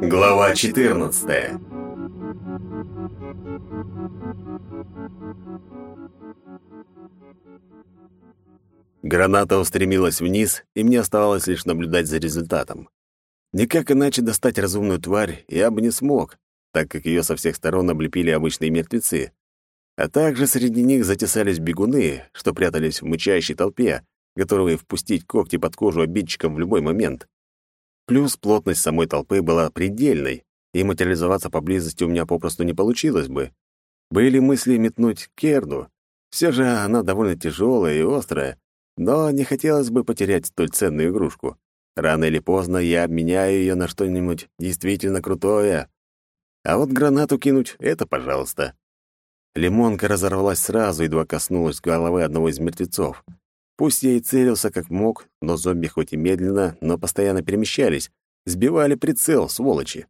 Глава 14 Граната устремилась вниз, и мне оставалось лишь наблюдать за результатом. Никак иначе достать разумную тварь я бы не смог, так как ее со всех сторон облепили обычные мертвецы. А также среди них затесались бегуны, что прятались в мычащей толпе, готовые впустить когти под кожу обидчикам в любой момент. Плюс плотность самой толпы была предельной, и материализоваться поблизости у меня попросту не получилось бы. Были мысли метнуть Керду. Все же она довольно тяжелая и острая, но не хотелось бы потерять столь ценную игрушку. Рано или поздно я обменяю ее на что-нибудь действительно крутое. А вот гранату кинуть — это пожалуйста. Лимонка разорвалась сразу, едва коснулась головы одного из мертвецов. Пусть я и целился как мог, но зомби хоть и медленно, но постоянно перемещались, сбивали прицел, сволочи.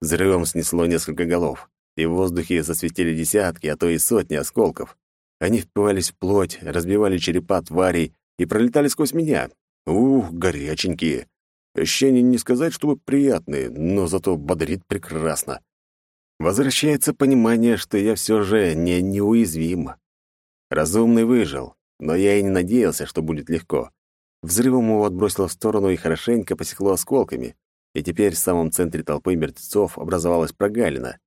Взрывом снесло несколько голов, и в воздухе засветили десятки, а то и сотни осколков. Они впивались в плоть, разбивали черепа тварей и пролетали сквозь меня. Ух, горяченькие. Ощущения не сказать, чтобы приятные, но зато бодрит прекрасно. Возвращается понимание, что я все же не неуязвим. Разумный выжил, но я и не надеялся, что будет легко. Взрывом его отбросило в сторону и хорошенько посекло осколками, и теперь в самом центре толпы мертвецов образовалась прогалина.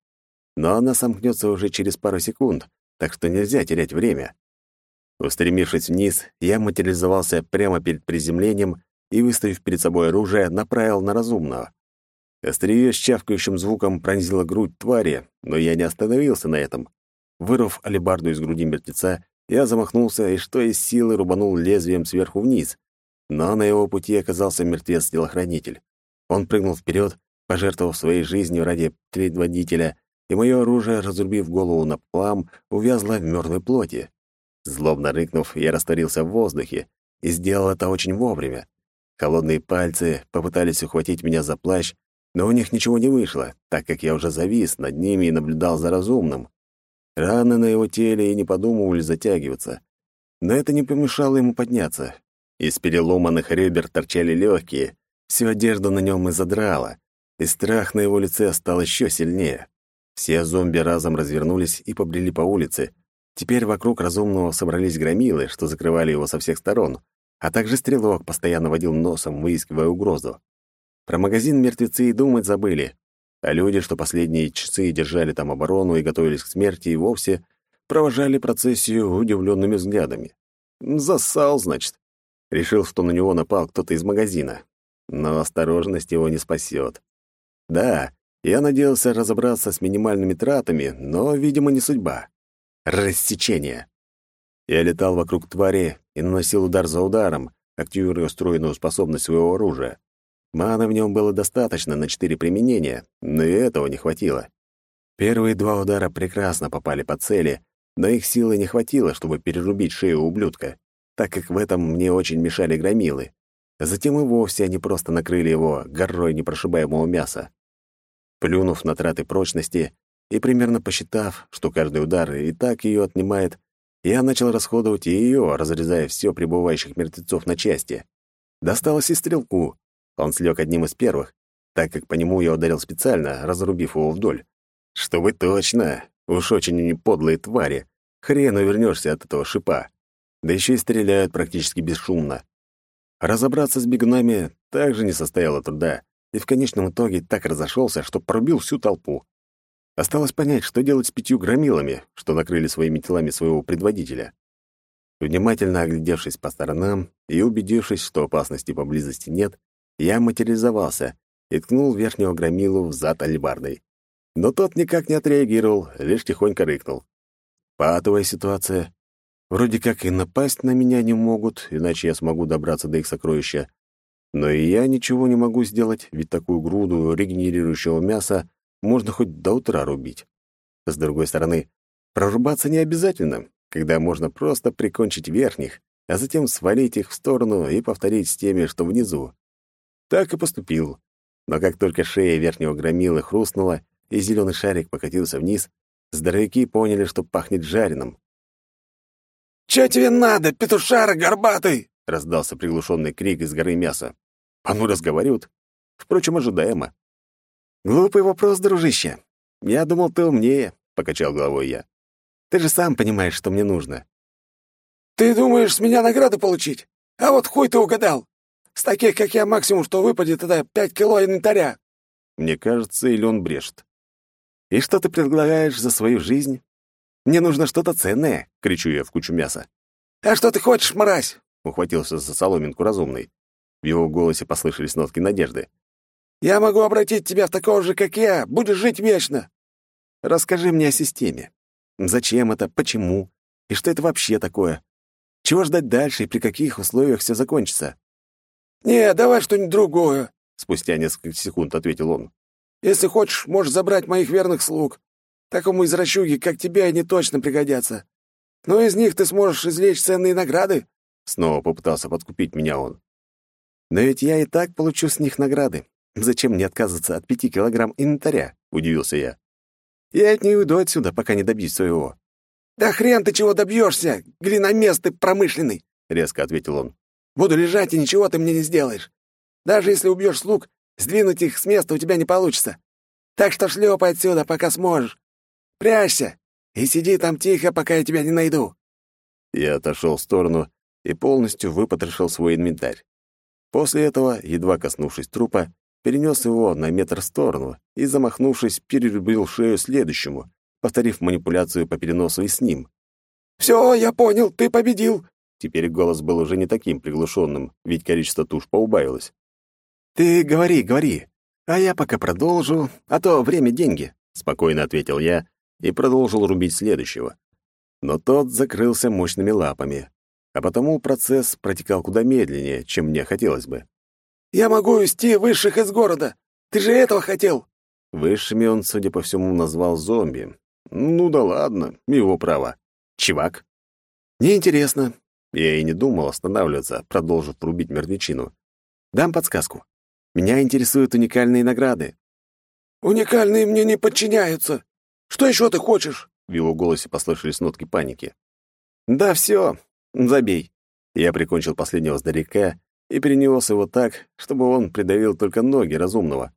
Но она сомкнется уже через пару секунд, так что нельзя терять время. Устремившись вниз, я материализовался прямо перед приземлением и, выставив перед собой оружие, направил на разумного. Острие с чавкающим звуком пронзило грудь твари, но я не остановился на этом. Вырвав алебарду из груди мертвеца, я замахнулся и что из силы рубанул лезвием сверху вниз. Но на его пути оказался мертвец-телохранитель. Он прыгнул вперед, пожертвовав своей жизнью ради предводителя, и мое оружие, разрубив голову на плам, увязло в мертвой плоти. Злобно рыкнув, я растворился в воздухе и сделал это очень вовремя. Холодные пальцы попытались ухватить меня за плащ, но у них ничего не вышло, так как я уже завис над ними и наблюдал за разумным. Раны на его теле и не подумывали затягиваться. Но это не помешало ему подняться. Из переломанных ребер торчали легкие, всю одежду на нем и задрала, и страх на его лице стал еще сильнее. Все зомби разом развернулись и побрели по улице. Теперь вокруг разумного собрались громилы, что закрывали его со всех сторон, а также стрелок постоянно водил носом, выискивая угрозу. Про магазин мертвецы и думать забыли, а люди, что последние часы держали там оборону и готовились к смерти, и вовсе провожали процессию удивленными взглядами. Засал, значит. Решил, что на него напал кто-то из магазина. Но осторожность его не спасет. Да, я надеялся разобраться с минимальными тратами, но, видимо, не судьба. Рассечение. Я летал вокруг твари и наносил удар за ударом, активируя устроенную способность своего оружия. Маны в нем было достаточно на четыре применения, но и этого не хватило. Первые два удара прекрасно попали по цели, но их силы не хватило, чтобы перерубить шею ублюдка, так как в этом мне очень мешали громилы. Затем и вовсе они просто накрыли его горой непрошибаемого мяса. Плюнув на траты прочности и примерно посчитав, что каждый удар и так ее отнимает, я начал расходовать ее, разрезая все прибывающих мертвецов на части. Досталось и стрелку, он слег одним из первых, так как по нему я ударил специально, разрубив его вдоль. Чтобы точно, уж очень подлые твари. Хрен увернешься от этого шипа. Да еще и стреляют практически бесшумно. Разобраться с бегунами также не состояло труда, и в конечном итоге так разошелся, что пробил всю толпу. Осталось понять, что делать с пятью громилами, что накрыли своими телами своего предводителя. Внимательно оглядевшись по сторонам и убедившись, что опасности поблизости нет, я материализовался и ткнул верхнего громилу в зад алебардой. Но тот никак не отреагировал, лишь тихонько рыкнул. Патовая ситуация. Вроде как и напасть на меня не могут, иначе я смогу добраться до их сокровища. Но и я ничего не могу сделать, ведь такую груду регенерирующего мяса можно хоть до утра рубить. С другой стороны, прорубаться не обязательно, когда можно просто прикончить верхних, а затем свалить их в сторону и повторить с теми, что внизу. Так и поступил. Но как только шея верхнего громилы хрустнула, и зеленый шарик покатился вниз, здоровяки поняли, что пахнет жареным. «Чё тебе надо, петушара горбатый?» — раздался приглушенный крик из горы мяса. «А ну, разговаривают!» Впрочем, ожидаемо. «Глупый вопрос, дружище. Я думал, ты умнее», — покачал головой я. «Ты же сам понимаешь, что мне нужно». «Ты думаешь, с меня награду получить? А вот хуй ты угадал. С таких, как я, максимум, что выпадет, это пять кило инвентаря». Мне кажется, или он брешет. «И что ты предлагаешь за свою жизнь? Мне нужно что-то ценное», — кричу я в кучу мяса. «А что ты хочешь, мразь?» — ухватился за соломинку разумный. В его голосе послышались нотки надежды. «Я могу обратить тебя в такого же, как я. Будешь жить вечно». «Расскажи мне о системе. Зачем это, почему и что это вообще такое? Чего ждать дальше и при каких условиях все закончится?» «Не, давай что-нибудь другое», — спустя несколько секунд ответил он. «Если хочешь, можешь забрать моих верных слуг. Такому извращуге, как тебе, они точно пригодятся. Но из них ты сможешь извлечь ценные награды». Снова попытался подкупить меня он. «Но ведь я и так получу с них награды. Зачем мне отказываться от пяти килограмм инвентаря?» — удивился я. «Я от не уйду отсюда, пока не добьюсь своего». «Да хрен ты чего добьешься, глиномес ты промышленный!» — резко ответил он. «Буду лежать, и ничего ты мне не сделаешь. Даже если убьешь слуг, сдвинуть их с места у тебя не получится. Так что шлепай отсюда, пока сможешь. Прячься и сиди там тихо, пока я тебя не найду». Я отошел в сторону и полностью выпотрошил свой инвентарь. После этого, едва коснувшись трупа, перенес его на метр в сторону и, замахнувшись, перерубил шею следующему, повторив манипуляцию по переносу и с ним. «Все, я понял, ты победил!» Теперь голос был уже не таким приглушенным, ведь количество туш поубавилось. «Ты говори, говори, а я пока продолжу, а то время — деньги», — спокойно ответил я и продолжил рубить следующего. Но тот закрылся мощными лапами, а потому процесс протекал куда медленнее, чем мне хотелось бы. «Я могу вести высших из города! Ты же этого хотел!» Высшими он, судя по всему, назвал зомби. Ну да ладно, его право. Чувак. Неинтересно. Я и не думал останавливаться, продолжив рубить мертвечину. Дам подсказку. Меня интересуют уникальные награды. «Уникальные мне не подчиняются. Что еще ты хочешь?» В его голосе послышались нотки паники. «Да все, забей». Я прикончил последнего здоряка и перенес его так, чтобы он придавил только ноги разумного.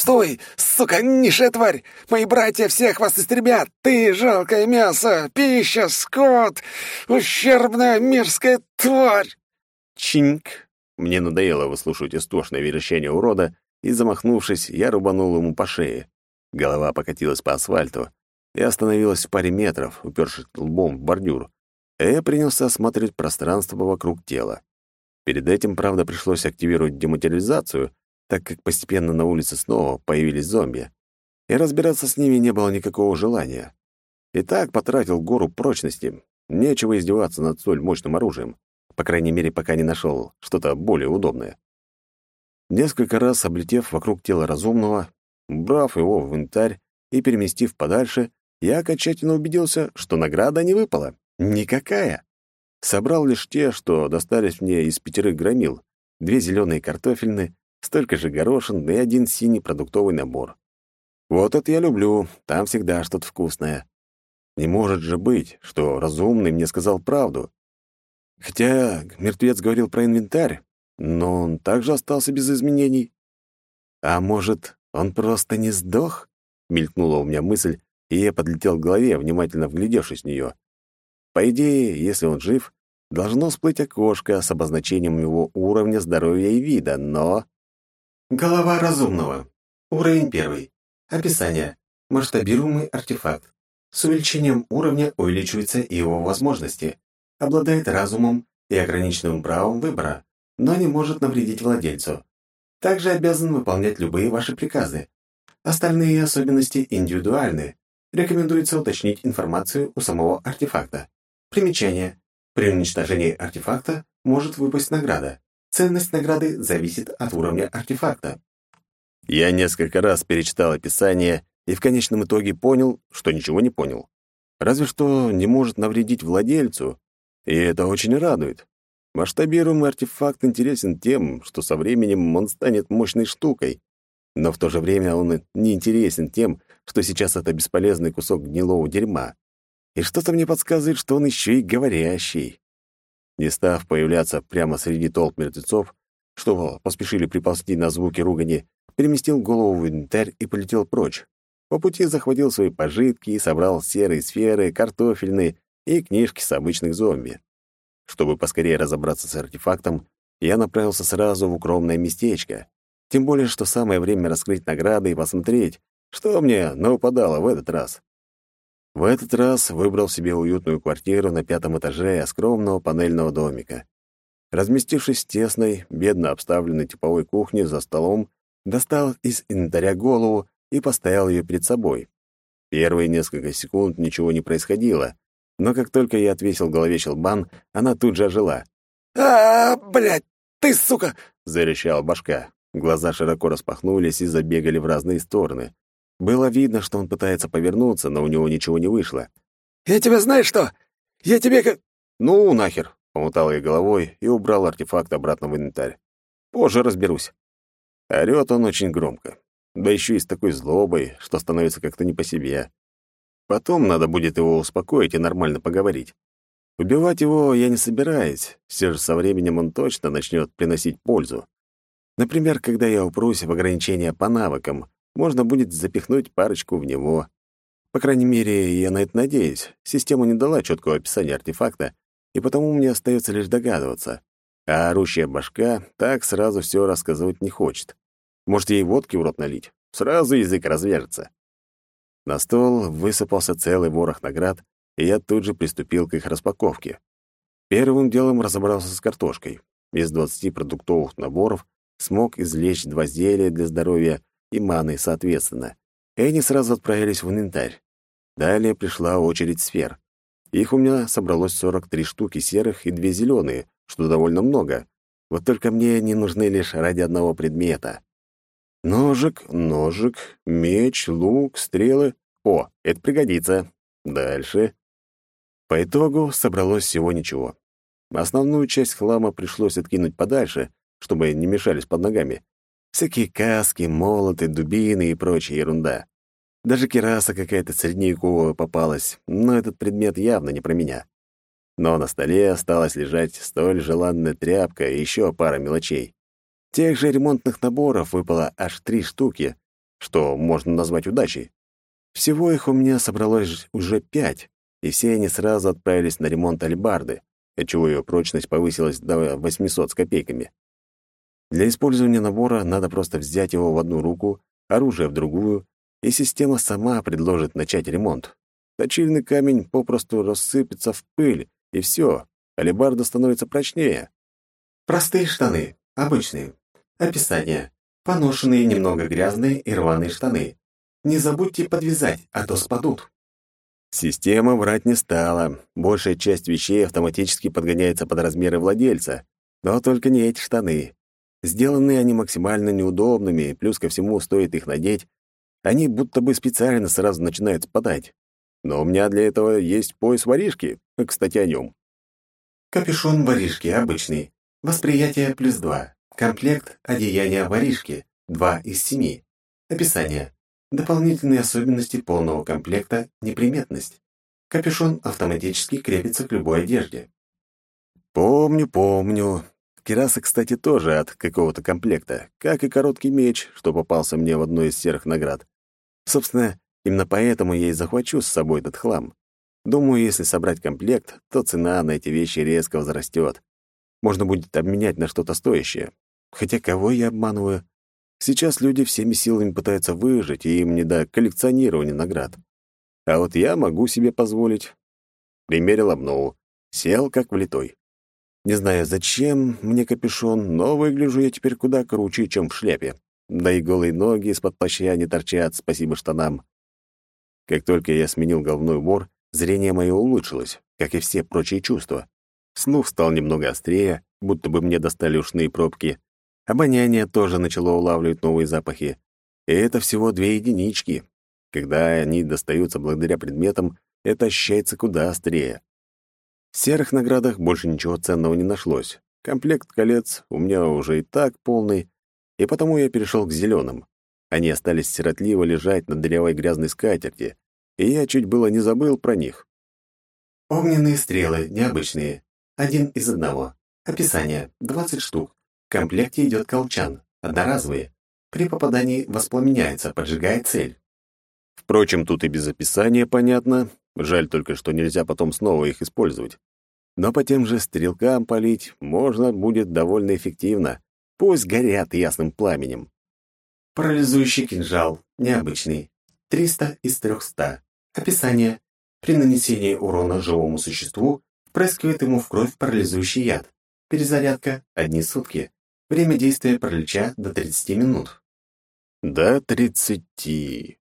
«Стой, сука, низшая тварь! Мои братья всех вас истребят! Ты — жалкое мясо, пища, скот, ущербная мерзкая тварь!» Чинк! Мне надоело выслушивать истошное верещание урода, и, замахнувшись, я рубанул ему по шее. Голова покатилась по асфальту и остановилась в паре метров, упершись лбом в бордюр. А я принялся осматривать пространство вокруг тела. Перед этим, правда, пришлось активировать дематериализацию, так как постепенно на улице снова появились зомби. И разбираться с ними не было никакого желания. И так потратил гору прочности. Нечего издеваться над столь мощным оружием. По крайней мере, пока не нашел что-то более удобное. Несколько раз облетев вокруг тела разумного, брав его в инвентарь и переместив подальше, я окончательно убедился, что награда не выпала. Никакая. Собрал лишь те, что достались мне из пятерых громил, две зеленые картофельные, столько же горошин и один синий продуктовый набор. Вот это я люблю, там всегда что-то вкусное. Не может же быть, что разумный мне сказал правду. Хотя мертвец говорил про инвентарь, но он также остался без изменений. А может, он просто не сдох? Мелькнула у меня мысль, и я подлетел к голове, внимательно вглядевшись в нее. По идее, если он жив, должно всплыть окошко с обозначением его уровня здоровья и вида, но... Голова разумного. Уровень первый. Описание. Масштабируемый артефакт. С увеличением уровня увеличиваются его возможности. Обладает разумом и ограниченным правом выбора, но не может навредить владельцу. Также обязан выполнять любые ваши приказы. Остальные особенности индивидуальны. Рекомендуется уточнить информацию у самого артефакта. Примечание. При уничтожении артефакта может выпасть награда. Ценность награды зависит от уровня артефакта. Я несколько раз перечитал описание и в конечном итоге понял, что ничего не понял. Разве что не может навредить владельцу, и это очень радует. Масштабируемый артефакт интересен тем, что со временем он станет мощной штукой, но в то же время он не интересен тем, что сейчас это бесполезный кусок гнилого дерьма. И что-то мне подсказывает, что он еще и говорящий. Не став появляться прямо среди толп мертвецов, что поспешили приползти на звуки ругани, переместил голову в инвентарь и полетел прочь. По пути захватил свои пожитки и собрал серые сферы, картофельные и книжки с обычных зомби. Чтобы поскорее разобраться с артефактом, я направился сразу в укромное местечко. Тем более, что самое время раскрыть награды и посмотреть, что мне наупадало в этот раз. В этот раз выбрал себе уютную квартиру на пятом этаже скромного панельного домика. Разместившись в тесной, бедно обставленной типовой кухне за столом, достал из инвентаря голову и поставил ее перед собой. Первые несколько секунд ничего не происходило, но как только я отвесил голове щелбан, она тут же ожила. а, -а, блядь, ты, сука!» — зарычала башка. Глаза широко распахнулись и забегали в разные стороны. Было видно, что он пытается повернуться, но у него ничего не вышло. «Я тебя знаешь что? Я тебе как...» «Ну, нахер!» — помотал я головой и убрал артефакт обратно в инвентарь. «Позже разберусь». Орёт он очень громко. Да еще и с такой злобой, что становится как-то не по себе. Потом надо будет его успокоить и нормально поговорить. Убивать его я не собираюсь, все же со временем он точно начнет приносить пользу. Например, когда я упрусь в ограничения по навыкам, можно будет запихнуть парочку в него. По крайней мере, я на это надеюсь. Система не дала четкого описания артефакта, и потому мне остается лишь догадываться. А орущая башка так сразу все рассказывать не хочет. Может, ей водки в рот налить? Сразу язык развяжется. На стол высыпался целый ворох наград, и я тут же приступил к их распаковке. Первым делом разобрался с картошкой. Из 20 продуктовых наборов смог извлечь два зелья для здоровья и маны, соответственно. И они сразу отправились в инвентарь. Далее пришла очередь сфер. Их у меня собралось 43 штуки серых и две зеленые, что довольно много. Вот только мне не нужны лишь ради одного предмета. Ножик, ножик, меч, лук, стрелы. О, это пригодится. Дальше. По итогу собралось всего ничего. Основную часть хлама пришлось откинуть подальше, чтобы не мешались под ногами. Всякие каски, молоты, дубины и прочая ерунда. Даже кераса какая-то средневековая попалась, но этот предмет явно не про меня. Но на столе осталась лежать столь желанная тряпка и еще пара мелочей. Тех же ремонтных наборов выпало аж три штуки, что можно назвать удачей. Всего их у меня собралось уже пять, и все они сразу отправились на ремонт альбарды, отчего ее прочность повысилась до 800 с копейками. Для использования набора надо просто взять его в одну руку, оружие в другую, и система сама предложит начать ремонт. Точильный камень попросту рассыпется в пыль, и все, алебарда становится прочнее. Простые штаны, обычные. Описание. Поношенные, немного грязные и рваные штаны. Не забудьте подвязать, а то спадут. Система врать не стала. Большая часть вещей автоматически подгоняется под размеры владельца. Но только не эти штаны. Сделаны они максимально неудобными, плюс ко всему стоит их надеть, они будто бы специально сразу начинают спадать. Но у меня для этого есть пояс воришки, кстати, о нем. Капюшон воришки обычный. Восприятие плюс два. Комплект одеяния воришки. Два из семи. Описание. Дополнительные особенности полного комплекта неприметность. Капюшон автоматически крепится к любой одежде. Помню, помню. Кираса, кстати, тоже от какого-то комплекта, как и короткий меч, что попался мне в одной из серых наград. Собственно, именно поэтому я и захвачу с собой этот хлам. Думаю, если собрать комплект, то цена на эти вещи резко возрастет. Можно будет обменять на что-то стоящее. Хотя кого я обманываю? Сейчас люди всеми силами пытаются выжить, и им не до коллекционирования наград. А вот я могу себе позволить. Примерил обнову. Сел как влитой. Не знаю, зачем мне капюшон, но выгляжу я теперь куда круче, чем в шляпе. Да и голые ноги из-под плаща не торчат, спасибо штанам. Как только я сменил головной убор, зрение мое улучшилось, как и все прочие чувства. Слух стал немного острее, будто бы мне достали ушные пробки. Обоняние тоже начало улавливать новые запахи. И это всего две единички. Когда они достаются благодаря предметам, это ощущается куда острее. В серых наградах больше ничего ценного не нашлось. Комплект колец у меня уже и так полный, и потому я перешел к зеленым. Они остались сиротливо лежать на дырявой грязной скатерти, и я чуть было не забыл про них. Огненные стрелы, необычные. Один из одного. Описание. 20 штук. В комплекте идет колчан. Одноразовые. При попадании воспламеняется, поджигая цель. Впрочем, тут и без описания понятно. Жаль только, что нельзя потом снова их использовать. Но по тем же стрелкам полить можно будет довольно эффективно. Пусть горят ясным пламенем. Парализующий кинжал. Необычный. 300 из 300. Описание. При нанесении урона живому существу впрыскивает ему в кровь парализующий яд. Перезарядка — одни сутки. Время действия паралича до 30 минут. До 30.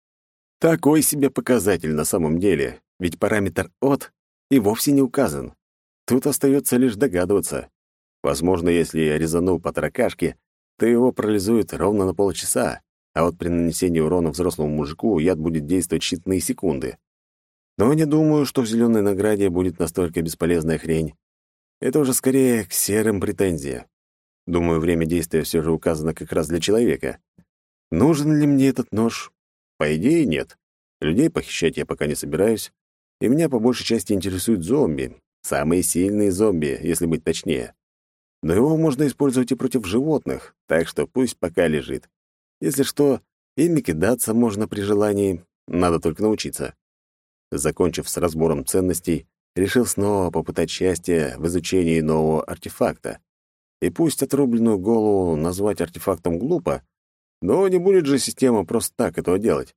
Такой себе показатель на самом деле, ведь параметр «от» и вовсе не указан. Тут остается лишь догадываться. Возможно, если я резану по таракашке, то его парализует ровно на полчаса, а вот при нанесении урона взрослому мужику яд будет действовать считанные секунды. Но не думаю, что в зеленой награде будет настолько бесполезная хрень. Это уже скорее к серым претензия. Думаю, время действия все же указано как раз для человека. Нужен ли мне этот нож? По идее, нет. Людей похищать я пока не собираюсь, и меня по большей части интересуют зомби. Самые сильные зомби, если быть точнее. Но его можно использовать и против животных, так что пусть пока лежит. Если что, ими кидаться можно при желании, надо только научиться. Закончив с разбором ценностей, решил снова попытать счастье в изучении нового артефакта. И пусть отрубленную голову назвать артефактом глупо, но не будет же система просто так этого делать.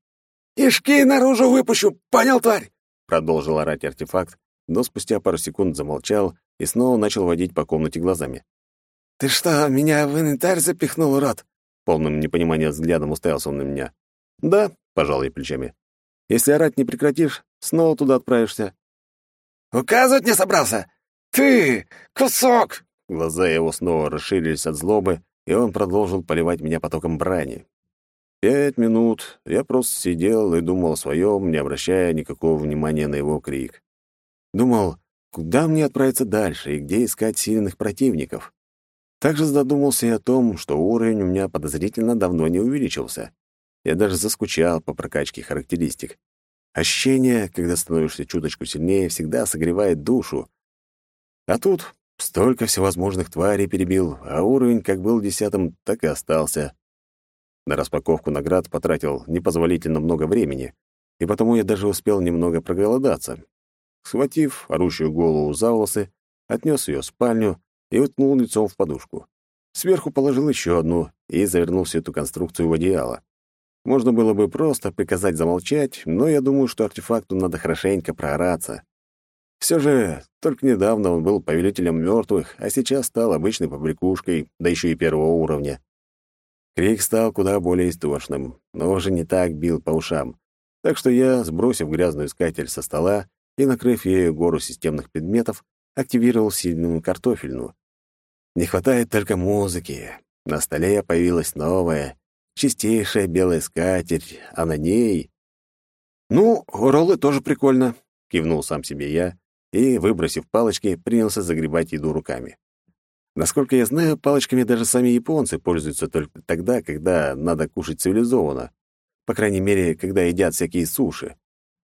«Ишки наружу выпущу, понял, тварь?» Продолжил орать артефакт, но спустя пару секунд замолчал и снова начал водить по комнате глазами. «Ты что, меня в инвентарь запихнул, урод?» Полным непонимания взглядом уставился он на меня. «Да», — пожал я плечами. «Если орать не прекратишь, снова туда отправишься». «Указывать не собрался? Ты, кусок!» Глаза его снова расширились от злобы, и он продолжил поливать меня потоком брани. Пять минут я просто сидел и думал о своем, не обращая никакого внимания на его крик. Думал, куда мне отправиться дальше и где искать сильных противников. Также задумался и о том, что уровень у меня подозрительно давно не увеличился. Я даже заскучал по прокачке характеристик. Ощущение, когда становишься чуточку сильнее, всегда согревает душу. А тут столько всевозможных тварей перебил, а уровень как был десятым, так и остался. На распаковку наград потратил непозволительно много времени, и потому я даже успел немного проголодаться. Схватив орущую голову за волосы, отнес ее в спальню и уткнул лицом в подушку. Сверху положил еще одну и завернул всю эту конструкцию в одеяло. Можно было бы просто приказать замолчать, но я думаю, что артефакту надо хорошенько проораться. Все же, только недавно он был повелителем мертвых, а сейчас стал обычной побрякушкой, да еще и первого уровня. Крик стал куда более истошным, но уже не так бил по ушам. Так что я, сбросив грязную скатерть со стола и накрыв ею гору системных предметов, активировал сильную картофельную. Не хватает только музыки. На столе появилась новая, чистейшая белая скатерть, а на ней... «Ну, роллы тоже прикольно», — кивнул сам себе я и, выбросив палочки, принялся загребать еду руками. Насколько я знаю, палочками даже сами японцы пользуются только тогда, когда надо кушать цивилизованно. По крайней мере, когда едят всякие суши.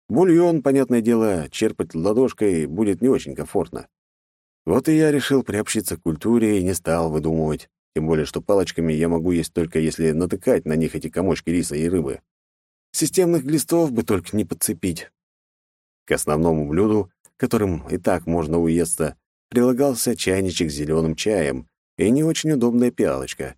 Бульон, понятное дело, черпать ладошкой будет не очень комфортно. Вот и я решил приобщиться к культуре и не стал выдумывать. Тем более, что палочками я могу есть только если натыкать на них эти комочки риса и рыбы. Системных глистов бы только не подцепить. К основному блюду, которым и так можно уесться, прилагался чайничек с зеленым чаем и не очень удобная пиалочка.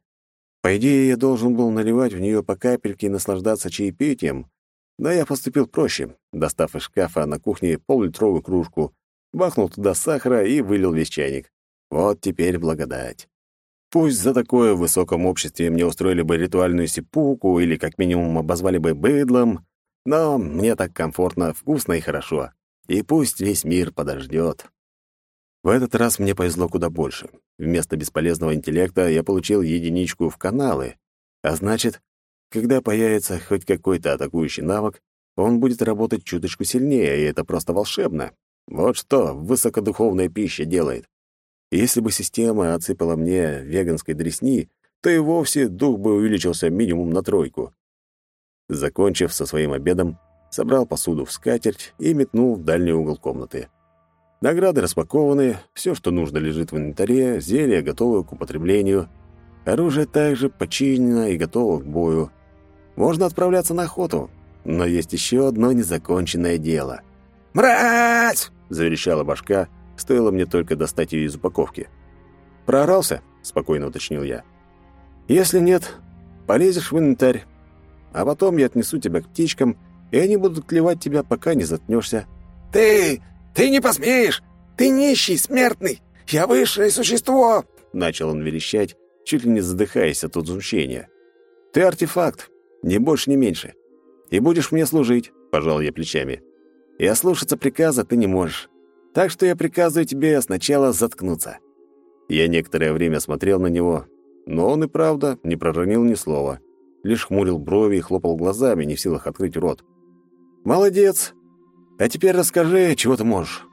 По идее, я должен был наливать в нее по капельке и наслаждаться чаепитием, но я поступил проще, достав из шкафа на кухне поллитровую кружку, бахнул туда сахара и вылил весь чайник. Вот теперь благодать. Пусть за такое в высоком обществе мне устроили бы ритуальную сипуку или как минимум обозвали бы быдлом, но мне так комфортно, вкусно и хорошо. И пусть весь мир подождет. В этот раз мне повезло куда больше. Вместо бесполезного интеллекта я получил единичку в каналы. А значит, когда появится хоть какой-то атакующий навык, он будет работать чуточку сильнее, и это просто волшебно. Вот что высокодуховная пища делает. Если бы система отсыпала мне веганской дресни, то и вовсе дух бы увеличился минимум на тройку. Закончив со своим обедом, собрал посуду в скатерть и метнул в дальний угол комнаты. Награды распакованы, все, что нужно, лежит в инвентаре, зелья готовы к употреблению. Оружие также починено и готово к бою. Можно отправляться на охоту, но есть еще одно незаконченное дело. «Мразь!» — заверещала башка, стоило мне только достать ее из упаковки. «Проорался?» — спокойно уточнил я. «Если нет, полезешь в инвентарь, а потом я отнесу тебя к птичкам, и они будут клевать тебя, пока не заткнешься». «Ты... ты не посмеешь! Ты нищий, смертный! Я высшее существо!» Начал он верещать, чуть ли не задыхаясь от возмущения. «Ты артефакт, ни больше, ни меньше. И будешь мне служить», — пожал я плечами. «И ослушаться приказа ты не можешь. Так что я приказываю тебе сначала заткнуться». Я некоторое время смотрел на него, но он и правда не проронил ни слова, лишь хмурил брови и хлопал глазами, не в силах открыть рот. «Молодец! А теперь расскажи, чего ты можешь».